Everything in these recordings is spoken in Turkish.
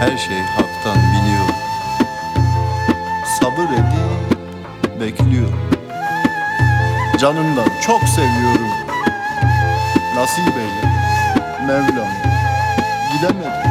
her şey haktan biliyor. Sabır edip bekliyor. Canımdan çok seviyorum. Nasip eyle Mevlam. Gidemedim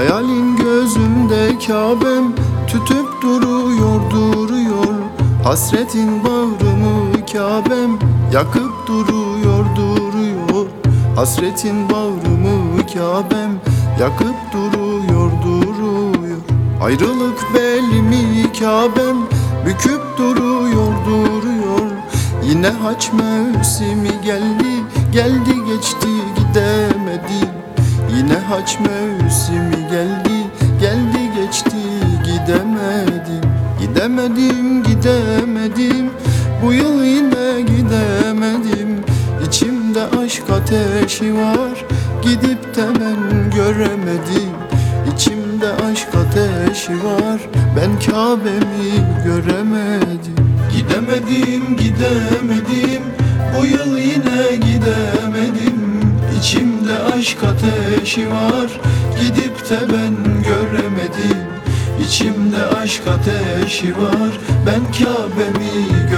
Hayalin gözümde Kabe'm tütüp duruyor duruyor. Hasretin bağrımı Kabe'm yakıp duruyor duruyor. Hasretin bağrımı Kabe'm yakıp duruyor duruyor. Ayrılık belimi Kabe'm büküp duruyor duruyor. Yine haç mevsimi geldi geldi geçti gidemedim Yine haç mevsimi geldi geldi geçti gidemedim. Gidemedim gidemedim. Bu yıl yine gidemedim. İçimde aşk ateşi var gidip de ben göremedim. İçimde aşk ateşi var ben Kabe'mi göremedim. Gidemedim gidemedim. Bu yıl yine gidemedim aşk ateşi var. Gidip de ben göremedim. İçimde aşk ateşi var. Ben Kabe'mi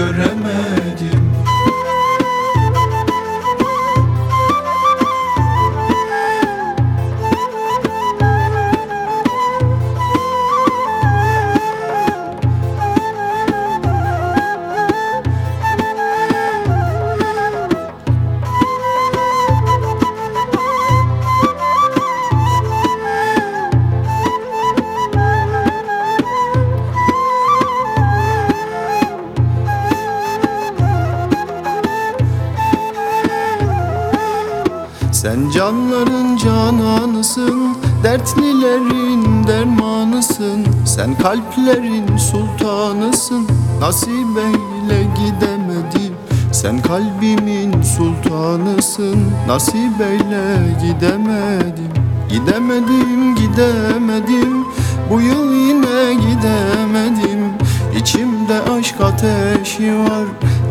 Sen canların cananısın Dertlilerin dermanısın. Sen kalplerin sultanısın Nasip eyle gidemedim Sen kalbimin sultanısın Nasip eyle gidemedim Gidemedim gidemedim Bu yıl yine gidemedim. İçimde aşk ateşi var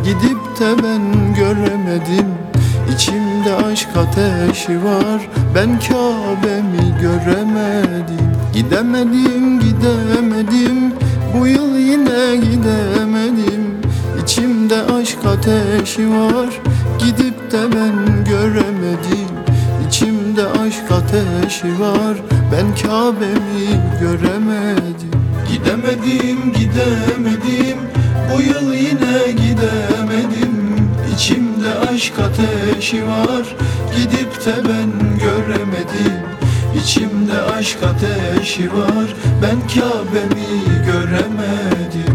Gidip de ben göremedim İçimde aşk ateşi var. Ben Kabe'mi göremedim. Gidemedim gidemedim. Bu yıl yine gidemedim. İçimde aşk ateşi var. Gidip de ben göremedim. İçimde aşk ateşi var. Ben Kabe'mi göremedim. Gidemedim gidemedim aşk ateşi var. Gidip de ben göremedim. İçimde aşk ateşi var. Ben Kabe'mi göremedim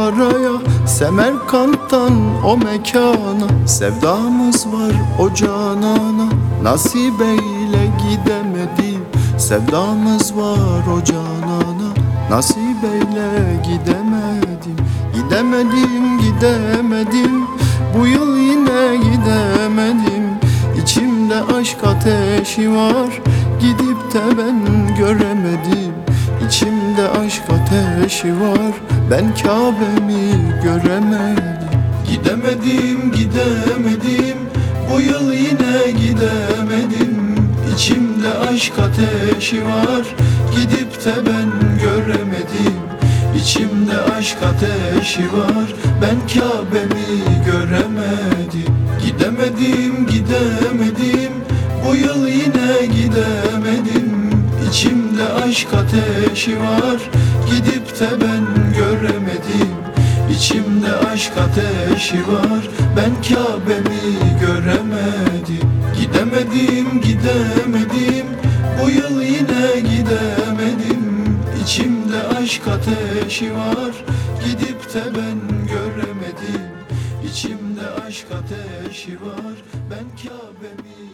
Buhara'ya Semerkant'tan o mekana Sevdamız var o canana. Nasip eyle gidemedim Sevdamız var o canana. Nasip eyle gidemedim Gidemedim gidemedim Bu yıl yine gidemedim İçimde aşk ateşi var. Gidip de ben göremedim İçimde aşk ateşi var. Ben Kabe'mi göremedim. Gidemedim gidemedim. Bu yıl yine gidemedim. İçimde aşk ateşi var. Gidip de ben göremedim. İçimde aşk ateşi var. Ben Kabe'mi göremedim. Gidemedim gidemedim. Bu yıl yine gidemedim İçimde aşk ateşi var. Gidip de ben göremedim. İçimde aşk ateşi var. Ben Kabe'mi göremedim. Gidemedim gidemedim. Bu yıl yine gidemedim. İçimde aşk ateşi var. Gidip de ben göremedim. İçimde aşk ateşi var. Ben Kabe'mi